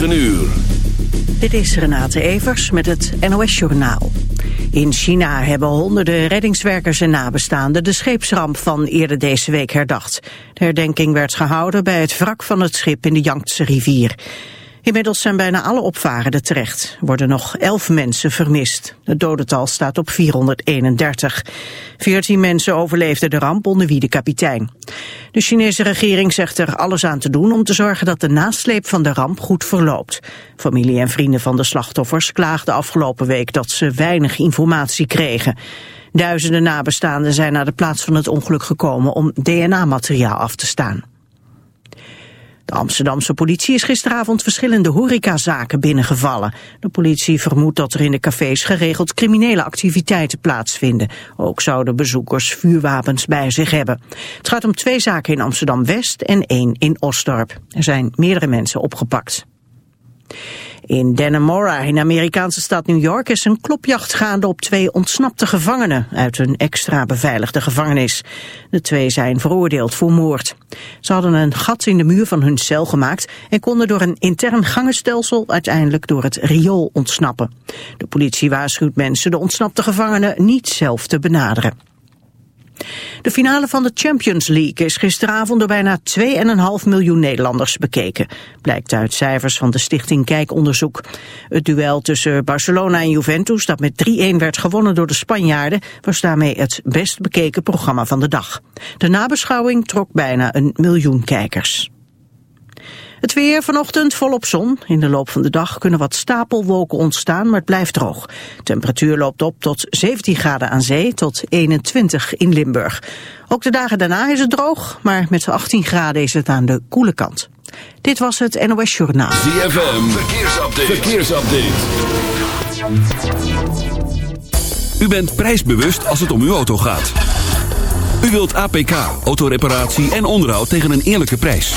9 uur. Dit is Renate Evers met het NOS Journaal. In China hebben honderden reddingswerkers en nabestaanden de scheepsramp van eerder deze week herdacht. De herdenking werd gehouden bij het wrak van het schip in de Yangtze rivier. Inmiddels zijn bijna alle opvarenden terecht. Er worden nog 11 mensen vermist. Het dodental staat op 431. 14 mensen overleefden de ramp, onder wie de kapitein. De Chinese regering zegt er alles aan te doen om te zorgen dat de nasleep van de ramp goed verloopt. Familie en vrienden van de slachtoffers klaagden afgelopen week dat ze weinig informatie kregen. Duizenden nabestaanden zijn naar de plaats van het ongeluk gekomen om DNA-materiaal af te staan. De Amsterdamse politie is gisteravond verschillende horecazaken binnengevallen. De politie vermoedt dat er in de cafés geregeld criminele activiteiten plaatsvinden. Ook zouden bezoekers vuurwapens bij zich hebben. Het gaat om twee zaken in Amsterdam-West en één in Osdorp. Er zijn meerdere mensen opgepakt. In Dannemora, in de Amerikaanse stad New York, is een klopjacht gaande op twee ontsnapte gevangenen uit een extra beveiligde gevangenis. De twee zijn veroordeeld voor moord. Ze hadden een gat in de muur van hun cel gemaakt en konden door een intern gangenstelsel uiteindelijk door het riool ontsnappen. De politie waarschuwt mensen de ontsnapte gevangenen niet zelf te benaderen. De finale van de Champions League is gisteravond door bijna 2,5 miljoen Nederlanders bekeken. Blijkt uit cijfers van de stichting Kijkonderzoek. Het duel tussen Barcelona en Juventus, dat met 3-1 werd gewonnen door de Spanjaarden, was daarmee het best bekeken programma van de dag. De nabeschouwing trok bijna een miljoen kijkers. Het weer vanochtend volop zon. In de loop van de dag kunnen wat stapelwolken ontstaan, maar het blijft droog. Temperatuur loopt op tot 17 graden aan zee tot 21 in Limburg. Ook de dagen daarna is het droog, maar met 18 graden is het aan de koele kant. Dit was het NOS Journaal. ZFM, verkeersupdate. verkeersupdate. U bent prijsbewust als het om uw auto gaat. U wilt APK, autoreparatie en onderhoud tegen een eerlijke prijs.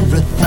Everything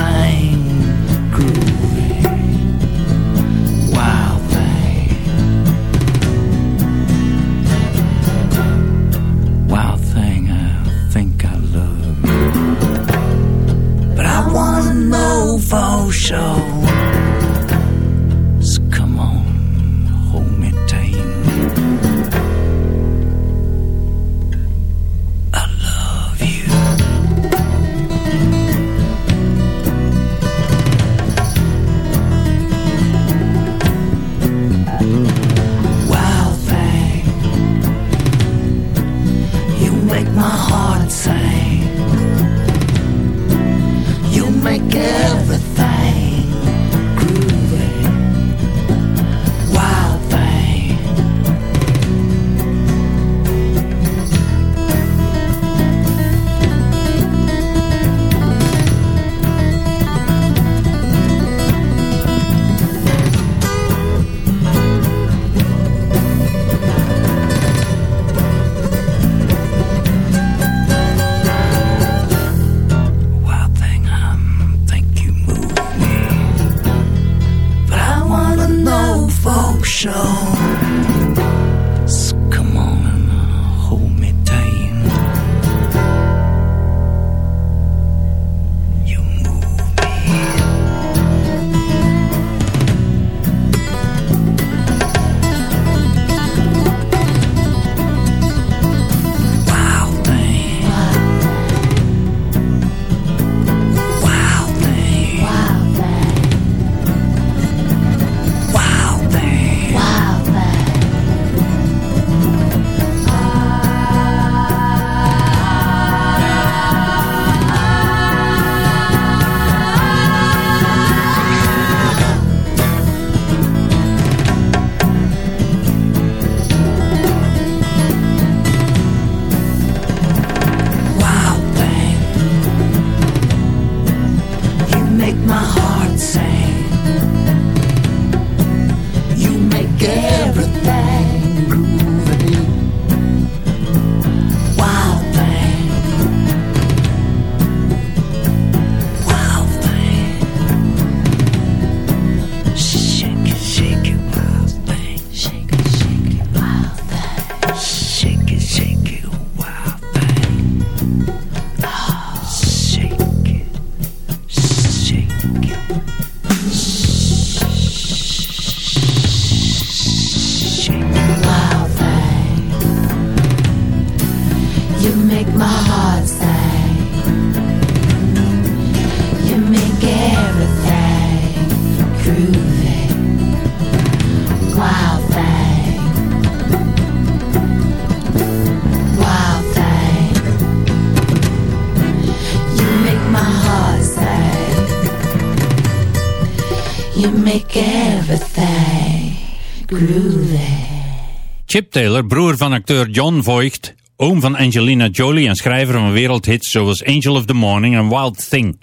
Chip Taylor, broer van acteur John Voight, oom van Angelina Jolie en schrijver van wereldhits zoals Angel of the Morning en Wild Thing.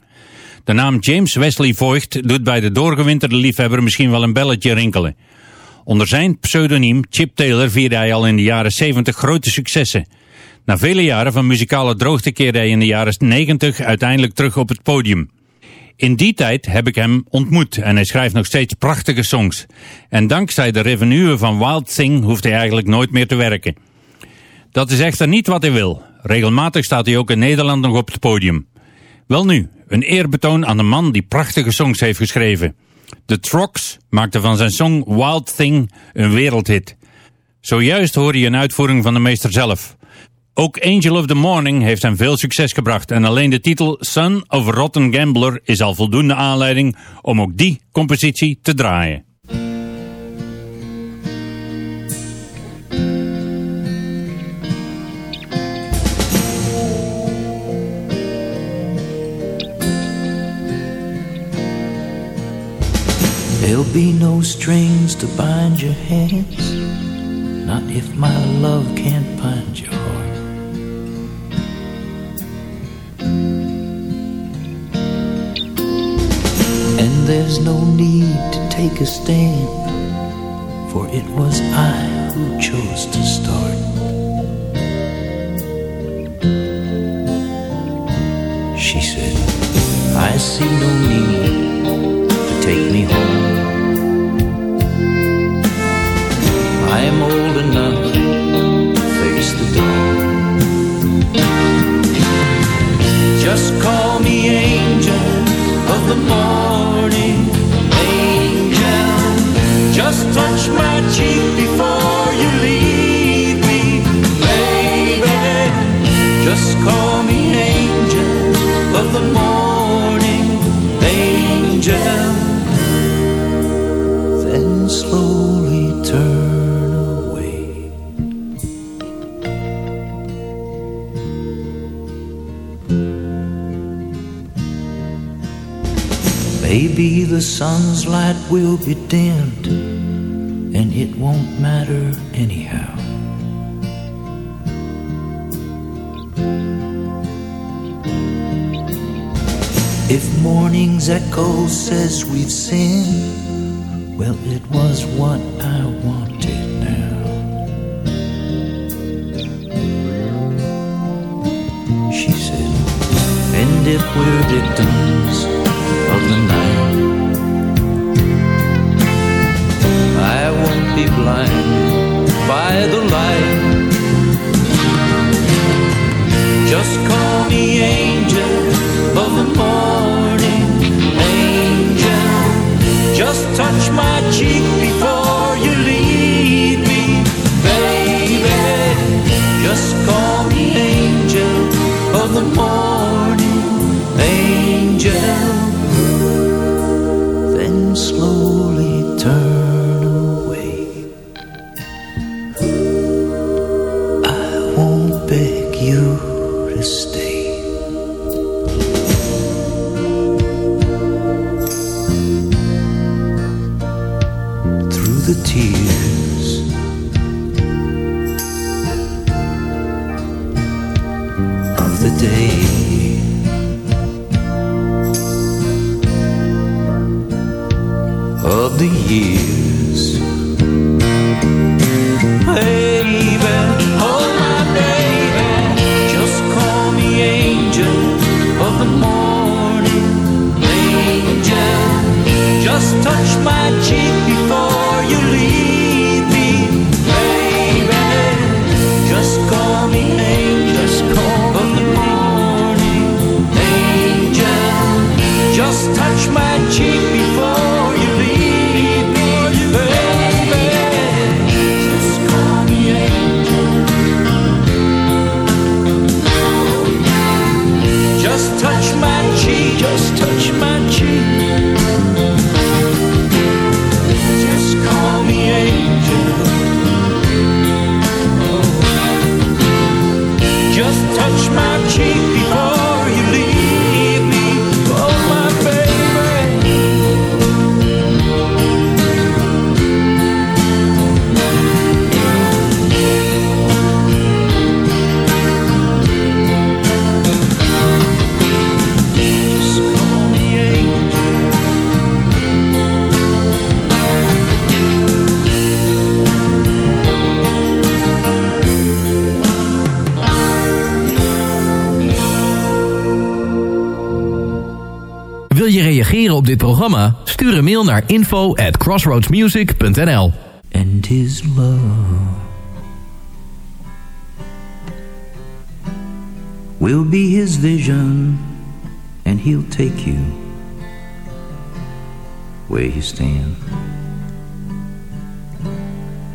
De naam James Wesley Voight doet bij de doorgewinterde liefhebber misschien wel een belletje rinkelen. Onder zijn pseudoniem Chip Taylor vierde hij al in de jaren 70 grote successen. Na vele jaren van muzikale droogte keerde hij in de jaren 90 uiteindelijk terug op het podium. In die tijd heb ik hem ontmoet en hij schrijft nog steeds prachtige songs. En dankzij de revenue van Wild Thing hoeft hij eigenlijk nooit meer te werken. Dat is echter niet wat hij wil. Regelmatig staat hij ook in Nederland nog op het podium. Wel nu, een eerbetoon aan de man die prachtige songs heeft geschreven. The Trox maakte van zijn song Wild Thing een wereldhit. Zojuist hoorde je een uitvoering van de meester zelf. Ook Angel of the Morning heeft hem veel succes gebracht. En alleen de titel Son of Rotten Gambler is al voldoende aanleiding om ook die compositie te draaien. There'll be no strings to bind your hands, not if my love can't bind your And there's no need to take a stand, for it was I who chose to start. She said, I see no need to take me home. I am old enough to face the dawn. Just call me angel morning, angel. Just touch my cheek before you leave me, baby. Just call Maybe the sun's light will be dimmed, and it won't matter anyhow. If morning's echo says we've sinned, well, it was what I wanted now. She said, and if we're victims of the night, be blind by the light. Just call me angel of the morning, angel. Just touch my cheek before you leave me, baby. Just call me angel of the morning, programma? Stuur een mail naar info at crossroadsmusic.nl and his love will be his vision, and he'll take you where you stand.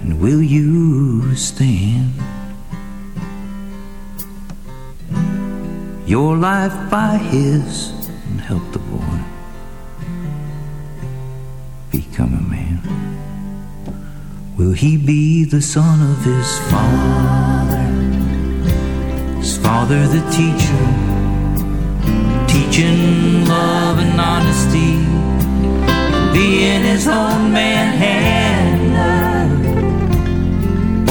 And will you stand? Your life by his, he be the son of his father? His father, the teacher, teaching love and honesty, being his own man handler,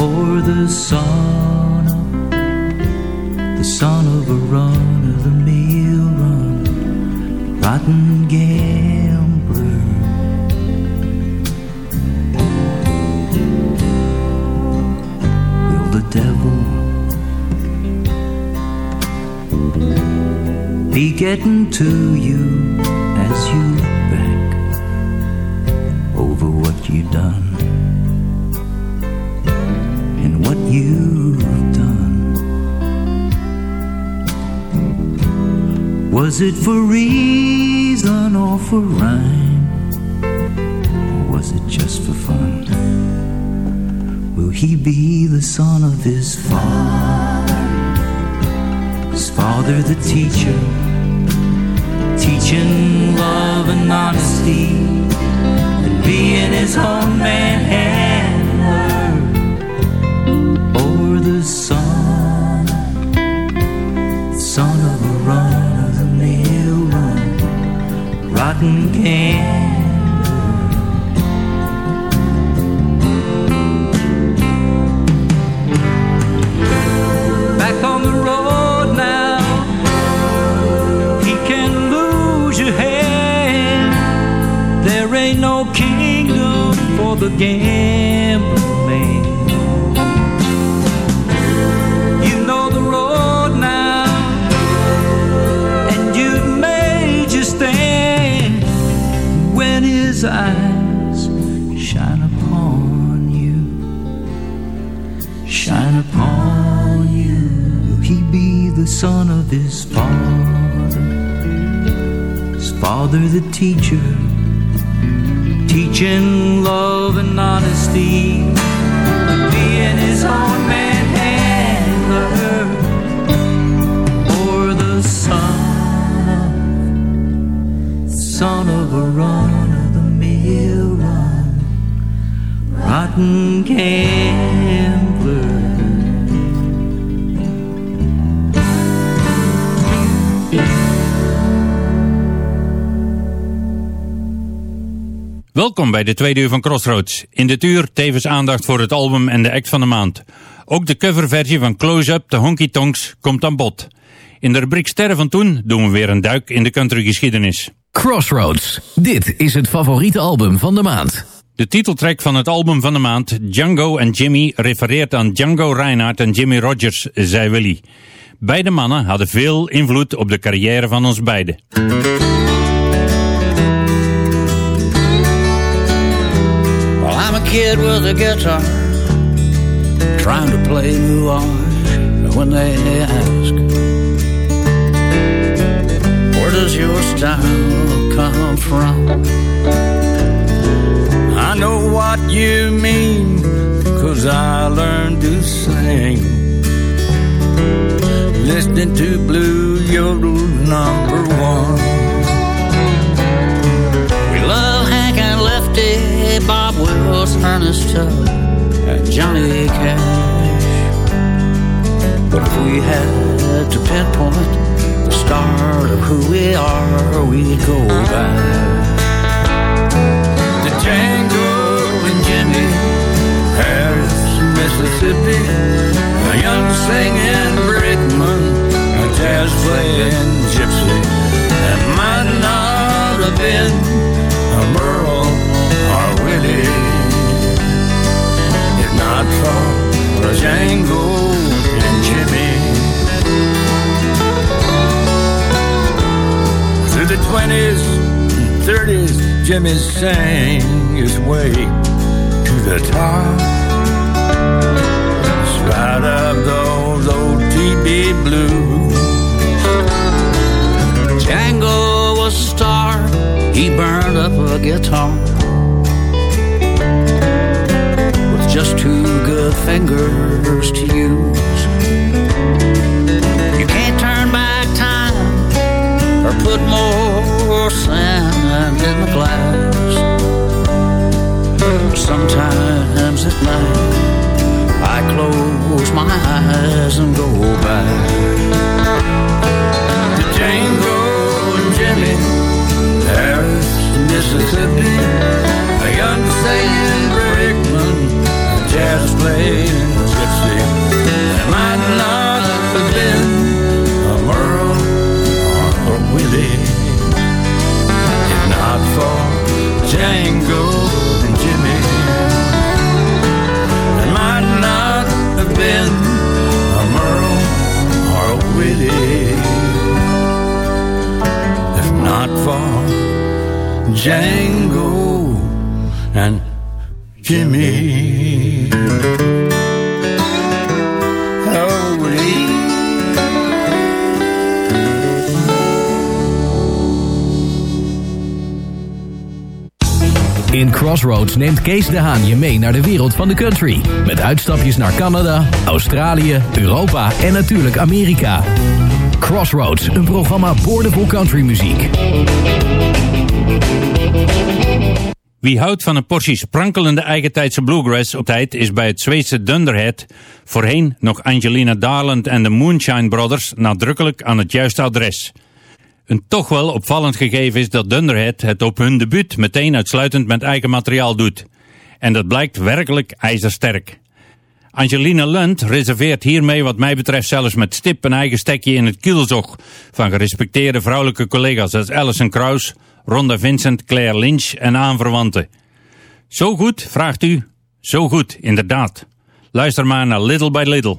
or the son of the son of a run of the mill run, rotten gambler. Devil be getting to you as you look back over what you've done and what you've done? Was it for reason or for rhyme? Or was it just for fun? He be the son of his father? His father, the teacher, teaching love and honesty, and being his own man handler, or the son, son of a run of the mill run, rotten can. For the gambling man. You know the road now, and you've made your stand when his eyes shine upon you shine upon you. Will he be the son of his father? His father, the teacher, teaching love and honesty, being his own man handler, or the son of, son of a run of the mill run rotten gambler. Welkom bij de tweede uur van Crossroads. In dit uur tevens aandacht voor het album en de act van de maand. Ook de coverversie van Close Up, de Honky Tonks, komt aan bod. In de rubriek Sterren van Toen doen we weer een duik in de countrygeschiedenis. Crossroads. Dit is het favoriete album van de maand. De titeltrack van het album van de maand, Django en Jimmy, refereert aan Django Reinhardt en Jimmy Rogers, zei Willy. Beide mannen hadden veel invloed op de carrière van ons beiden. Kid with a guitar, trying to play art. When they ask, where does your style come from? I know what you mean, cause I learned to sing. Listening to Blue Yodel number one. Lefty, Bob Wills, Ernest Tubb, and Johnny Cash. But if we had to pinpoint the start of who we are, we'd go back to Django and Jimmy, Paris, Mississippi, a young singing brakeman, a jazz playing gypsy. That might not have been a Merle or if not for Django and Jimmy. Through the 20s and 30s, Jimmy sang his way to the top. Spite of those old TB blues. Django was a star, he burned up a guitar. Just two good fingers to use. You can't turn back time or put more sand in the glass. Sometimes at night I close my eyes and go back to Django and Jimmy, Paris, Mississippi, a young singing brakeman, jazz playing gypsy. That might not have been a Merle or a Willie, if not for Django and Jimmy. It might not have been a Merle or a Willie, if not for Django and Jimmy. Oh. In Crossroads neemt Kees de Haan je mee naar de wereld van de country. Met uitstapjes naar Canada, Australië, Europa en natuurlijk Amerika. Crossroads, een programma boordevol countrymuziek. Wie houdt van een portie sprankelende eigentijdse bluegrass op tijd is bij het Zweedse Dunderhead, voorheen nog Angelina Darland en de Moonshine Brothers, nadrukkelijk aan het juiste adres. Een toch wel opvallend gegeven is dat Dunderhead het op hun debuut meteen uitsluitend met eigen materiaal doet. En dat blijkt werkelijk ijzersterk. Angelina Lund reserveert hiermee wat mij betreft zelfs met stip een eigen stekje in het kielzog van gerespecteerde vrouwelijke collega's als Alison Krauss, Rhonda Vincent, Claire Lynch en aanverwanten. Zo goed, vraagt u? Zo goed, inderdaad. Luister maar naar Little by Little.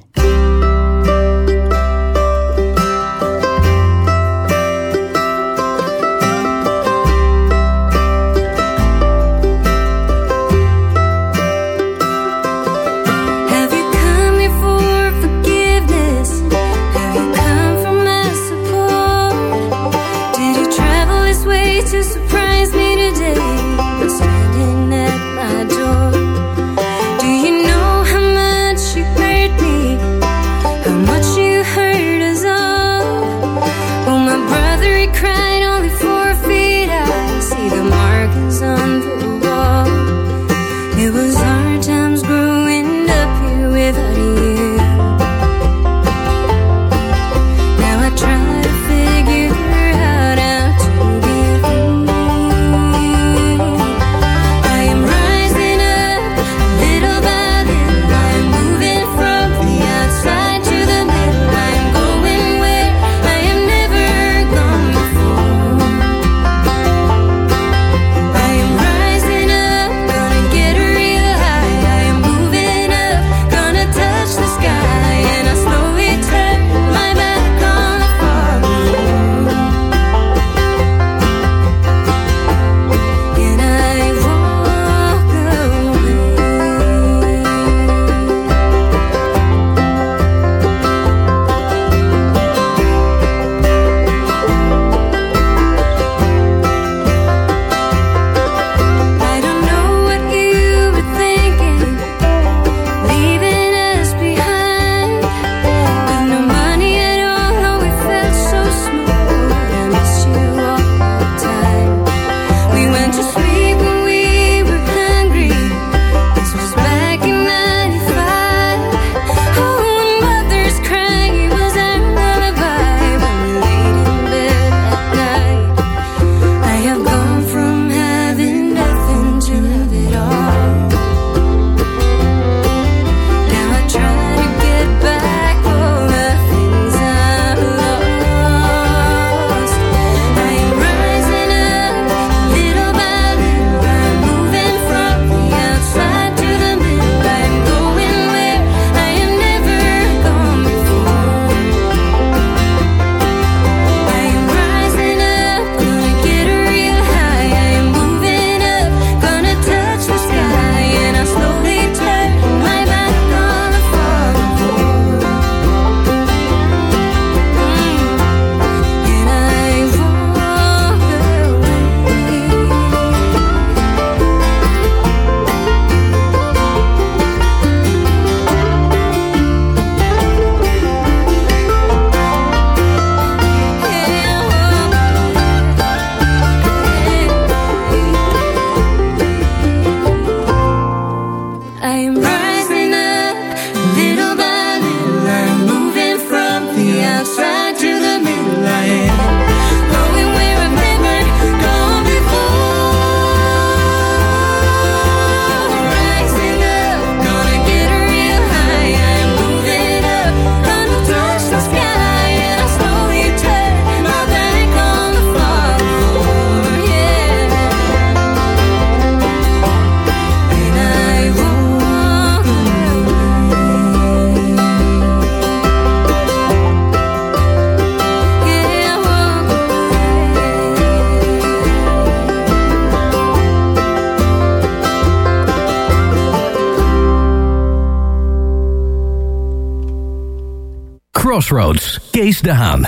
Crossroads, Kees de Haan.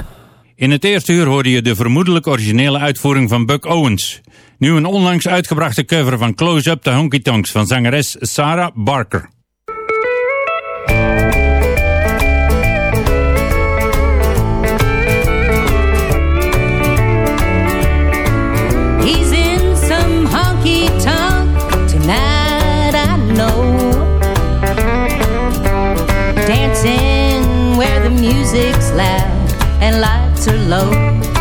In het eerste uur hoorde je de vermoedelijk originele uitvoering van Buck Owens. Nu een onlangs uitgebrachte cover van Close Up the Honky Tonks van zangeres Sarah Barker. He's music's loud and lights are low.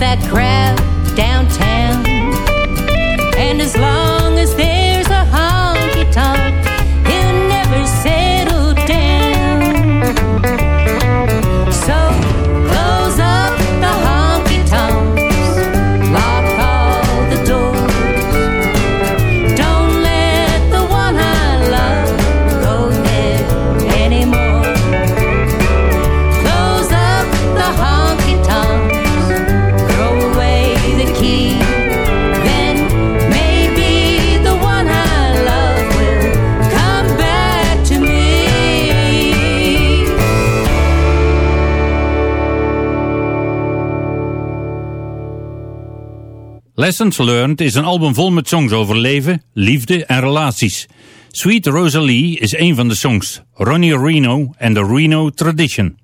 That crowd Lessons Learned is een album vol met songs over leven, liefde en relaties. Sweet Rosalie is een van de songs. Ronnie Reno en de Reno Tradition.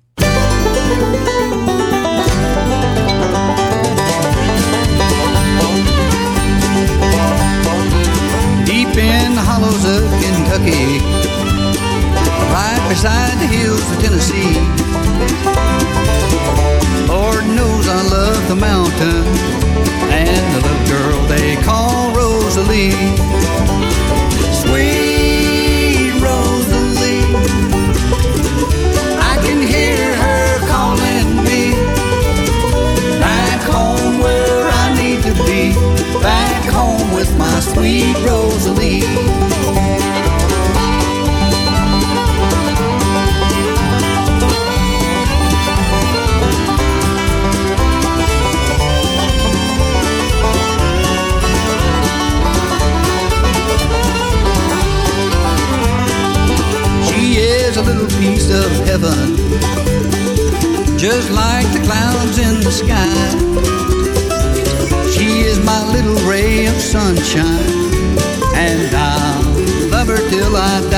deep in the hollows of Kentucky, right beside the hills of Tennessee. Sweet Rosalie, I can hear her calling me. Back home where I need to be, back home with my sweet Rosalie. Of heaven, just like the clouds in the sky. She is my little ray of sunshine, and I'll love her till I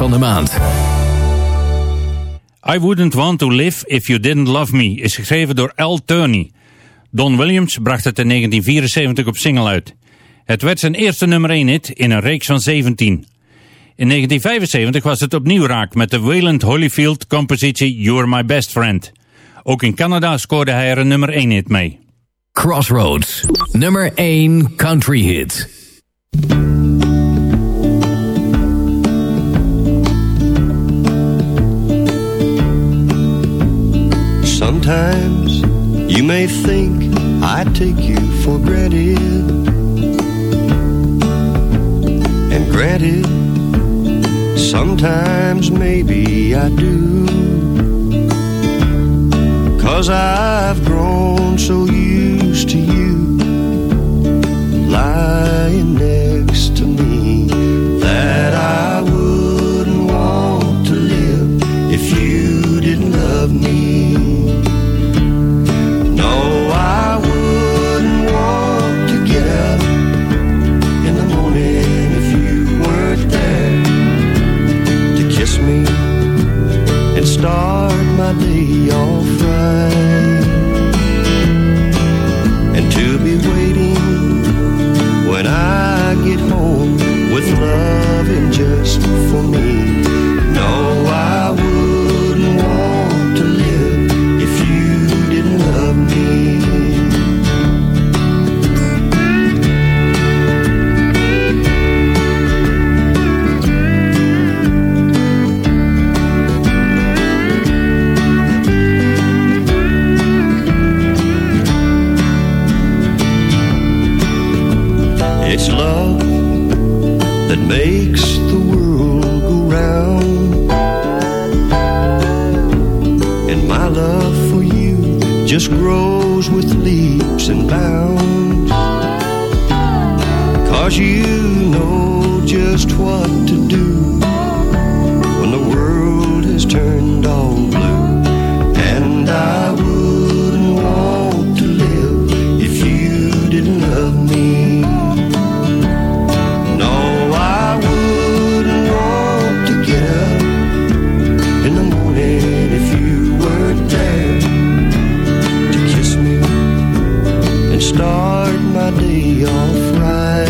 van de maand. I Wouldn't Want to Live If You Didn't Love Me is geschreven door Al Turney. Don Williams bracht het in 1974 op single uit. Het werd zijn eerste nummer 1 hit in een reeks van 17. In 1975 was het opnieuw raak met de Wayland Holyfield compositie You're My Best Friend. Ook in Canada scoorde hij er een nummer 1 hit mee. Crossroads, nummer 1 country hit. Sometimes you may think I take you for granted. And granted, sometimes maybe I do. Cause I've grown so used to you for me. No, I wouldn't want to live if you didn't love me. It's love that makes just grows with leaps and bounds. Cause you know just what start my day off right.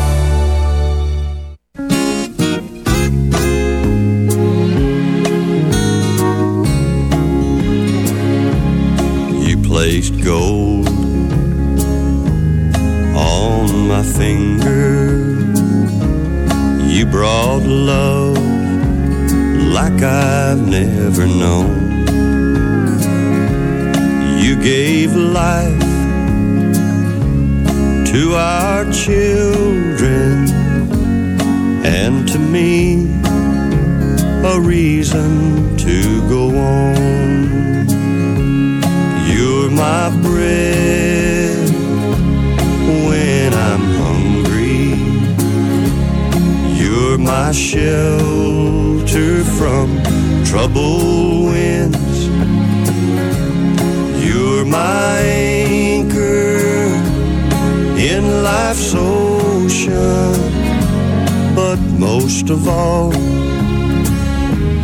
But most of all,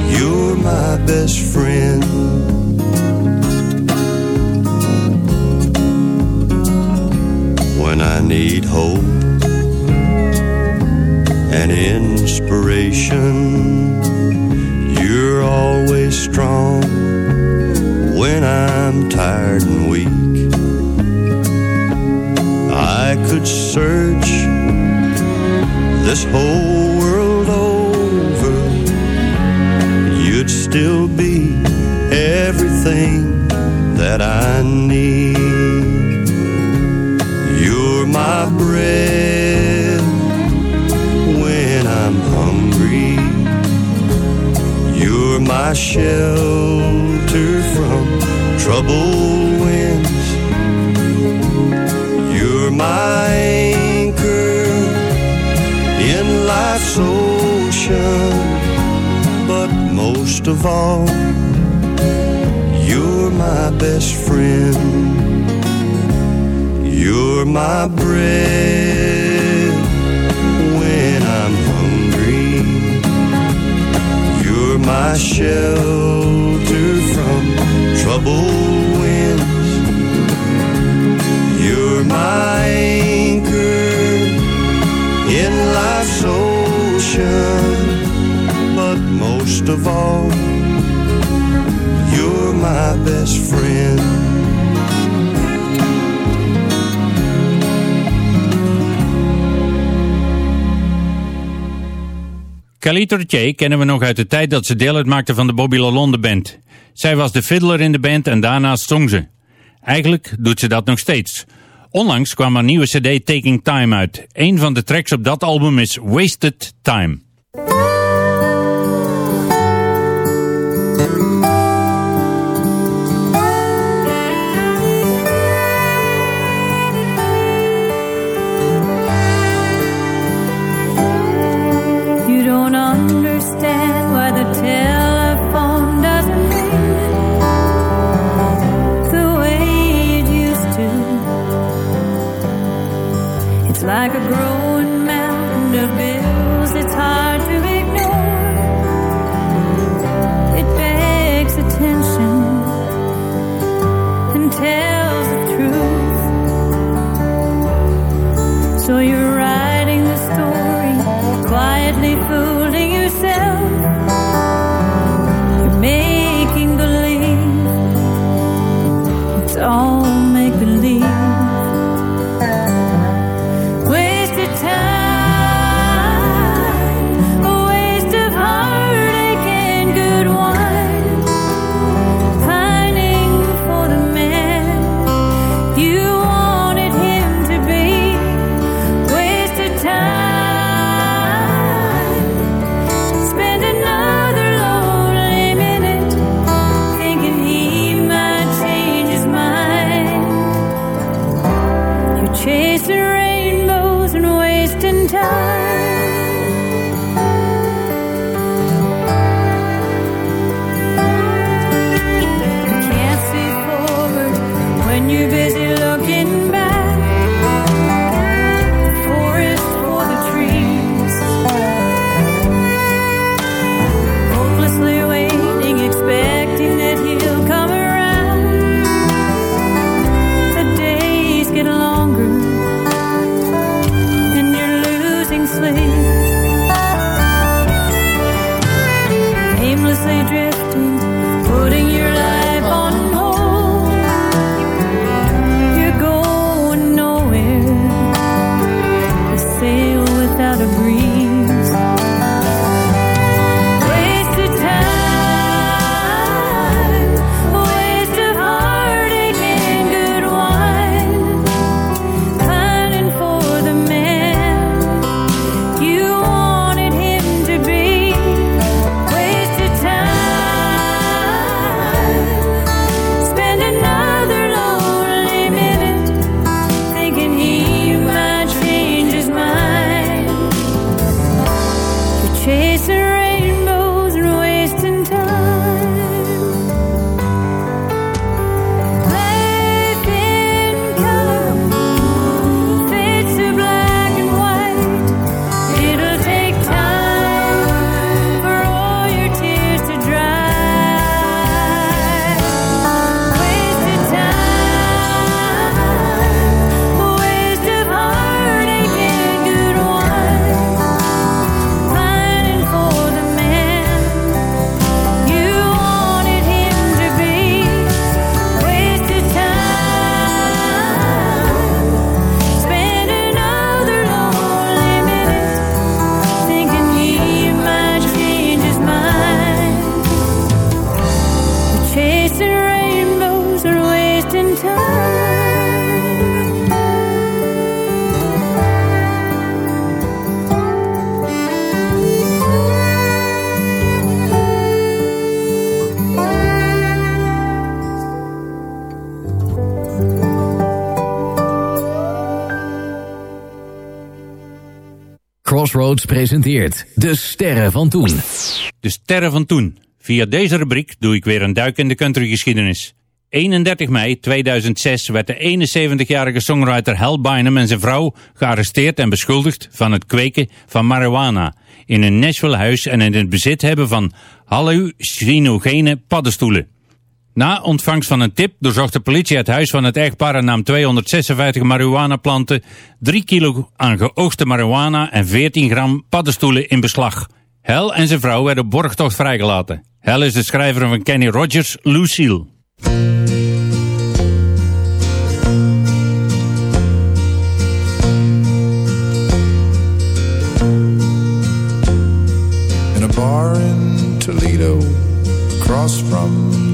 you're my best friend. When I need hope and inspiration. You're always strong when I'm tired and weak. I could search this whole world over, you'd still be everything that I need. You're my bread when I'm hungry. You're my shelter from troubled in life's ocean. But most of all, you're my best friend. You're my bread when I'm hungry. You're my shelter from troubled winds. You're my in life's. But most of all, you're my best friend. Kennen we nog uit de tijd dat ze deel uitmaakte van de Bobby LaLonde Band. Zij was de fiddler in de band en daarnaast zong ze. Eigenlijk doet ze dat nog steeds. Onlangs kwam haar nieuwe cd Taking Time uit. Een van de tracks op dat album is Wasted Time. Presenteert De Sterren van Toen. De Sterren van Toen. Via deze rubriek doe ik weer een duik in de countrygeschiedenis. 31 mei 2006 werd de 71-jarige songwriter Hal Bynum en zijn vrouw gearresteerd en beschuldigd van het kweken van marijuana in een Nashville huis en in het bezit hebben van hallucinogene paddenstoelen. Na ontvangst van een tip doorzocht de politie het huis van het echtpaar en nam 256 marihuana-planten, 3 kilo aan geoogste marihuana en 14 gram paddenstoelen in beslag. Hel en zijn vrouw werden borgtocht vrijgelaten. Hel is de schrijver van Kenny Rogers, Lucille. in a bar in Toledo, across from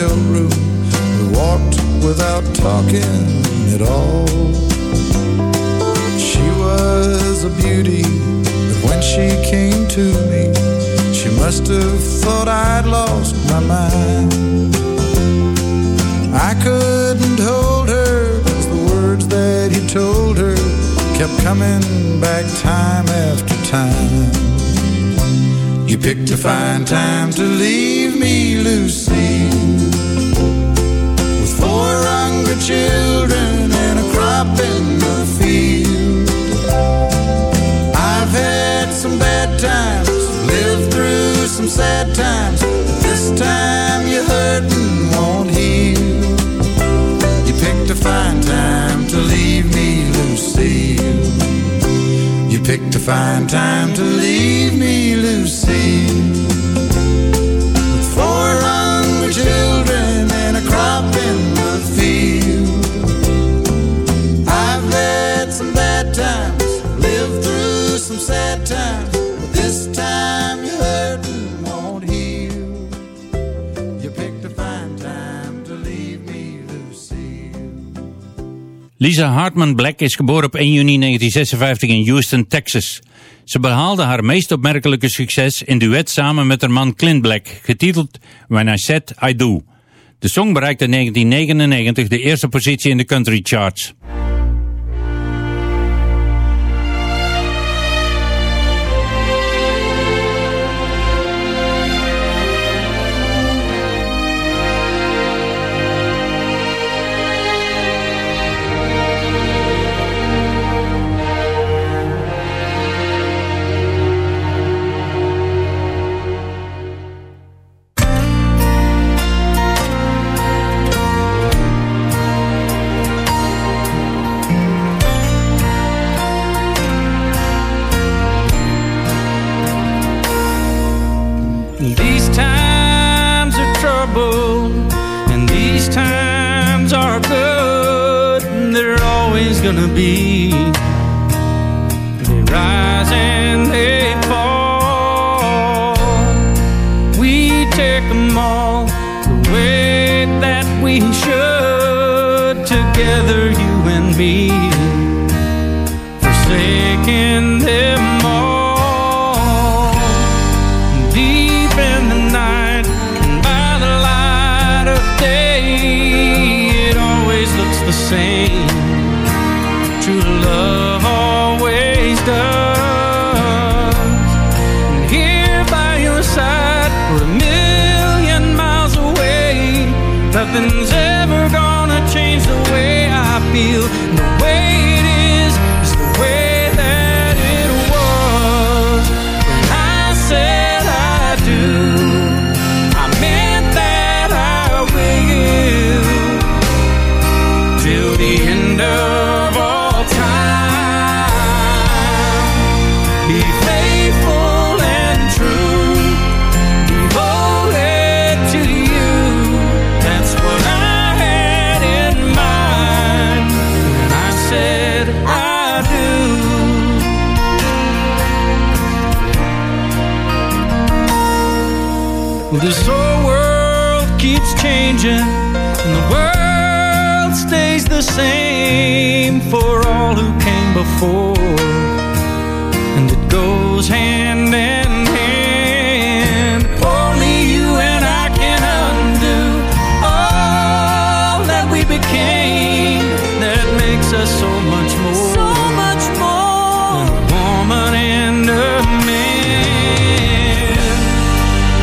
room, we walked without talking at all. She was a beauty, but when she came to me, she must have thought I'd lost my mind. I couldn't hold her, cause the words that he told her kept coming back time after time. You picked a fine time to leave me, Lucille. Fine time to leave me, Lucy? Four hungry children and a crop in the field. I've had some bad times, lived through some sad times. Lisa Hartman Black is geboren op 1 juni 1956 in Houston, Texas. Ze behaalde haar meest opmerkelijke succes in duet samen met haar man Clint Black, getiteld When I Said I Do. De song bereikte in 1999 de eerste positie in de country charts. Gonna be. They rise and they fall. We take them all the way that we should. Together, you and me. For all who came before. And it goes hand in hand. Only you and I can undo all that we became. That makes us so much more. So much more. Than a woman and a man.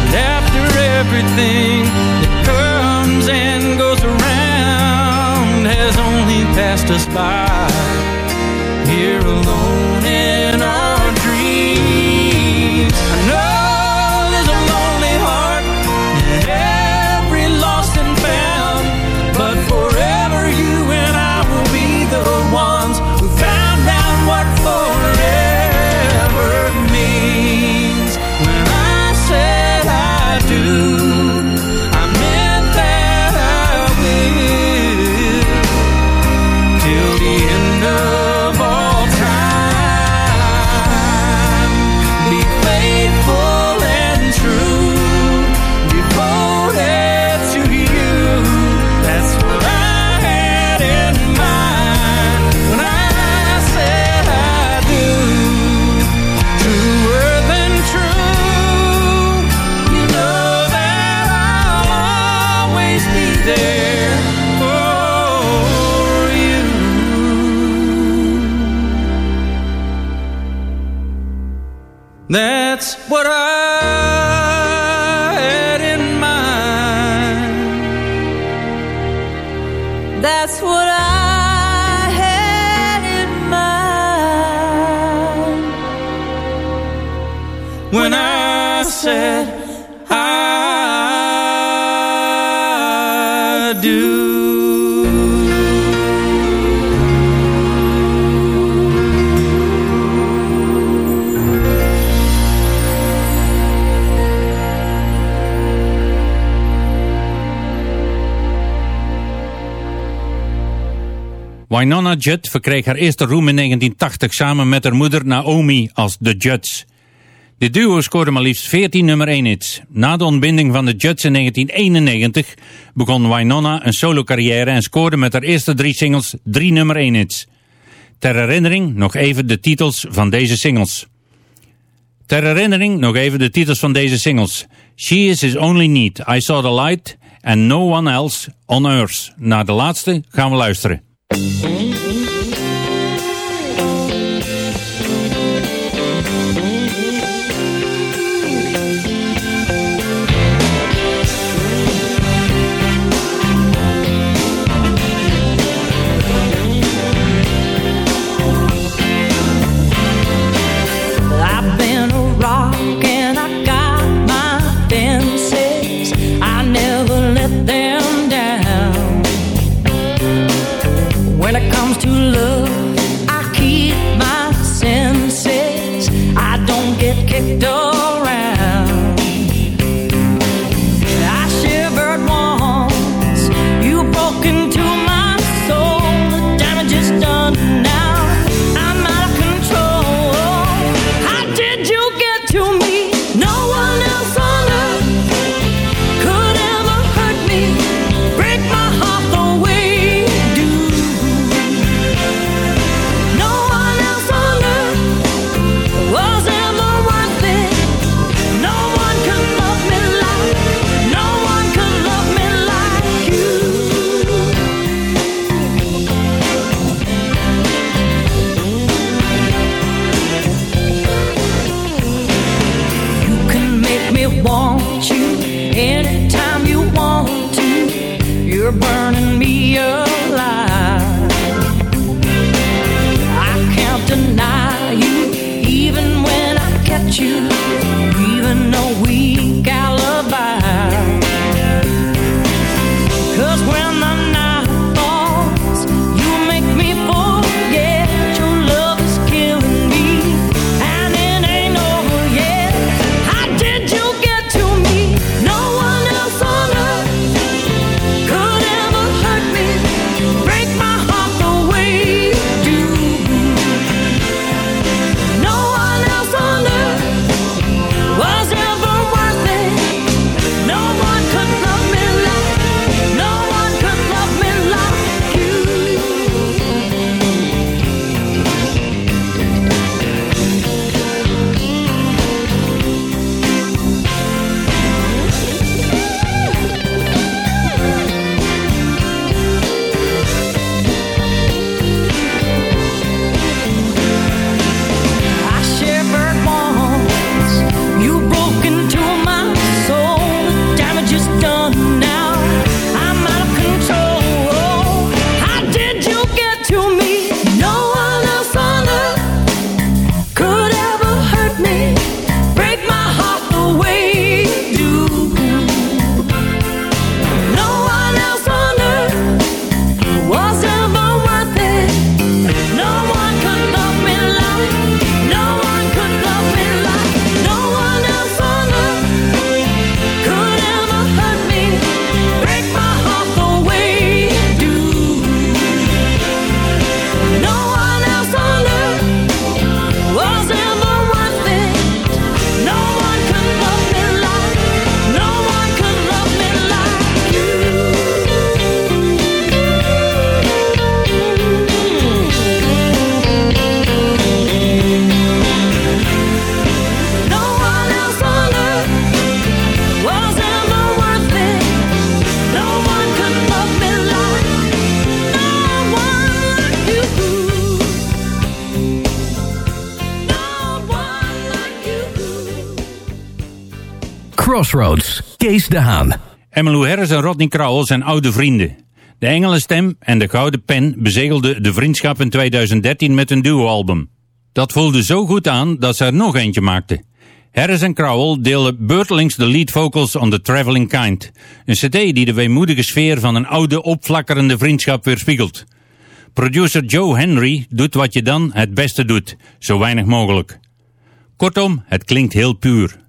And after everything that comes and goes around has only passed us by, Winona Judd verkreeg haar eerste roem in 1980 samen met haar moeder Naomi als The Judds. Dit duo scoorde maar liefst 14 nummer 1 hits. Na de ontbinding van de Judds in 1991 begon Winona een solo carrière en scoorde met haar eerste drie singles drie nummer 1 hits. Ter herinnering nog even de titels van deze singles. Ter herinnering nog even de titels van deze singles. She is his only need, I saw the light and no one else on earth. Naar de laatste gaan we luisteren. Thank you. you're burning me alive. I can't deny you, even when I catch you, even though we. Crossroads, Kees de Haan. Emmylou Harris en Rodney Crowell zijn oude vrienden. De Engelenstem en de Gouden Pen bezegelden de vriendschap in 2013 met een duoalbum. Dat voelde zo goed aan dat ze er nog eentje maakten. Harris en Crowell deelden beurtelings de lead vocals on The Traveling Kind. Een cd die de weemoedige sfeer van een oude opvlakkerende vriendschap weerspiegelt. Producer Joe Henry doet wat je dan het beste doet, zo weinig mogelijk. Kortom, het klinkt heel puur.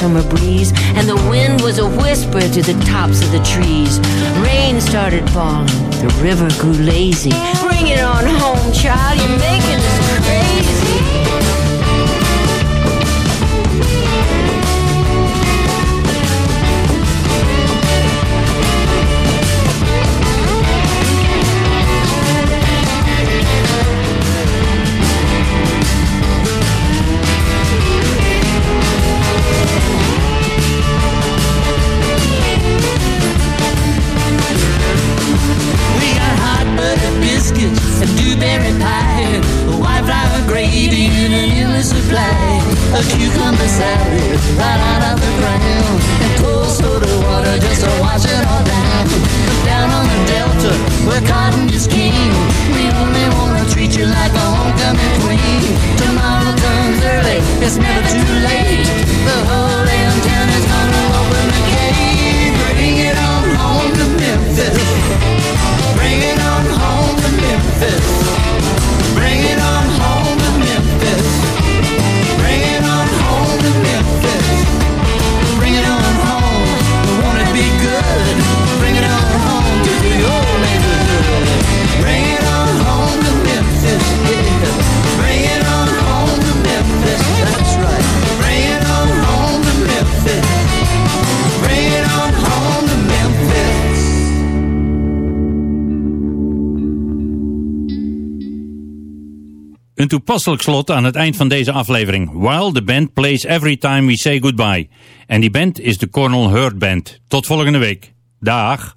summer breeze, and the wind was a whisper to the tops of the trees. Rain started falling, the river grew lazy. Bring it on home, child, you're making us crazy. toepasselijk slot aan het eind van deze aflevering. While the band plays every time we say goodbye. En die band is de Cornel Hurt Band. Tot volgende week. Dag.